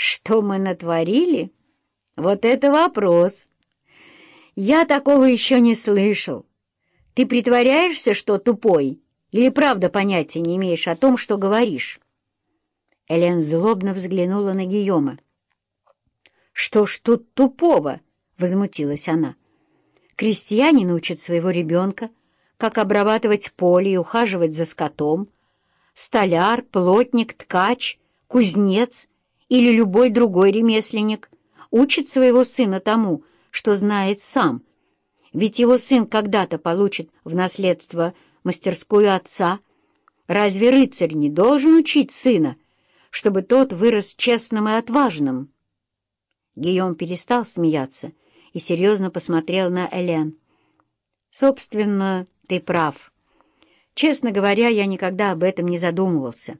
Что мы натворили? Вот это вопрос. Я такого еще не слышал. Ты притворяешься, что тупой, или правда понятия не имеешь о том, что говоришь?» Элен злобно взглянула на Гийома. «Что ж тут тупого?» — возмутилась она. «Крестьянин учит своего ребенка, как обрабатывать поле и ухаживать за скотом. Столяр, плотник, ткач, кузнец или любой другой ремесленник учит своего сына тому, что знает сам, ведь его сын когда-то получит в наследство мастерскую отца. Разве рыцарь не должен учить сына, чтобы тот вырос честным и отважным?» Гийом перестал смеяться и серьезно посмотрел на Элен. «Собственно, ты прав. Честно говоря, я никогда об этом не задумывался.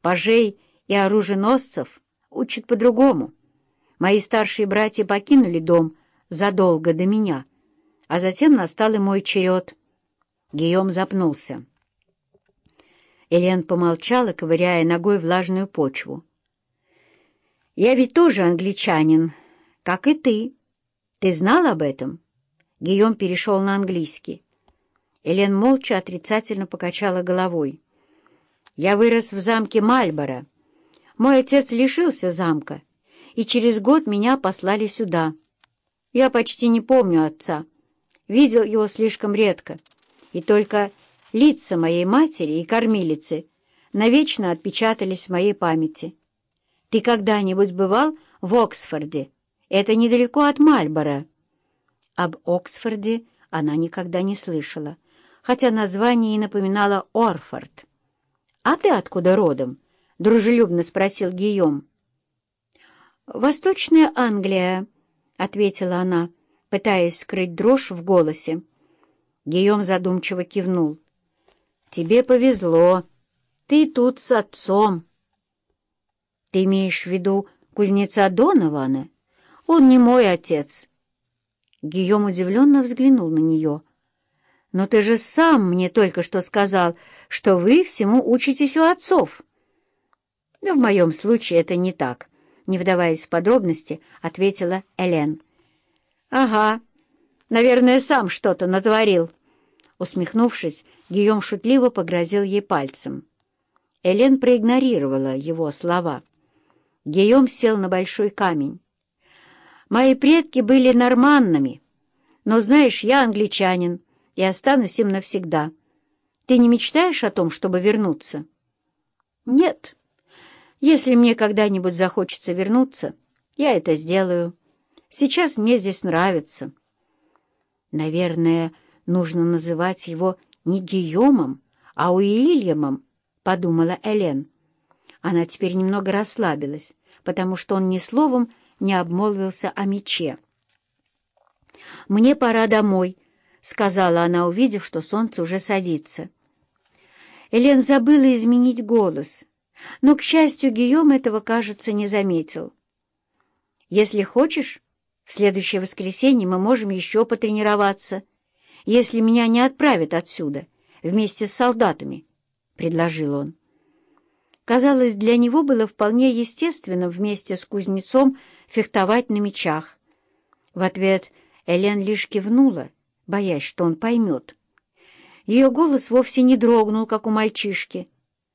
Пажей и оруженосцев учат по-другому. Мои старшие братья покинули дом задолго до меня» а затем настал и мой черед. Гийом запнулся. Элен помолчала, ковыряя ногой влажную почву. «Я ведь тоже англичанин, как и ты. Ты знал об этом?» Гийом перешел на английский. Элен молча отрицательно покачала головой. «Я вырос в замке Мальборо. Мой отец лишился замка, и через год меня послали сюда. Я почти не помню отца» видел его слишком редко, и только лица моей матери и кормилицы навечно отпечатались в моей памяти. Ты когда-нибудь бывал в Оксфорде? Это недалеко от Мальборо. Об Оксфорде она никогда не слышала, хотя название и напоминало Орфорд. «А ты откуда родом?» — дружелюбно спросил Гийом. «Восточная Англия», — ответила она пытаясь скрыть дрожь в голосе. Гийом задумчиво кивнул. «Тебе повезло. Ты тут с отцом». «Ты имеешь в виду кузнеца Донована? Он не мой отец». Гийом удивленно взглянул на нее. «Но ты же сам мне только что сказал, что вы всему учитесь у отцов». «Да в моем случае это не так», — не вдаваясь в подробности, ответила Элен. «Ага, наверное, сам что-то натворил». Усмехнувшись, Гийом шутливо погрозил ей пальцем. Элен проигнорировала его слова. Гийом сел на большой камень. «Мои предки были норманнами, но, знаешь, я англичанин и останусь им навсегда. Ты не мечтаешь о том, чтобы вернуться?» «Нет. Если мне когда-нибудь захочется вернуться, я это сделаю». Сейчас мне здесь нравится. Наверное, нужно называть его не Гийомом, а Уильямом, — подумала Элен. Она теперь немного расслабилась, потому что он ни словом не обмолвился о мече. «Мне пора домой», — сказала она, увидев, что солнце уже садится. Элен забыла изменить голос, но, к счастью, Гийом этого, кажется, не заметил. «Если хочешь, в следующее воскресенье мы можем еще потренироваться, если меня не отправят отсюда вместе с солдатами, — предложил он. Казалось, для него было вполне естественно вместе с кузнецом фехтовать на мечах. В ответ Элен лишь кивнула, боясь, что он поймет. Ее голос вовсе не дрогнул, как у мальчишки,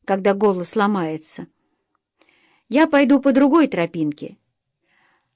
когда голос ломается. «Я пойду по другой тропинке»,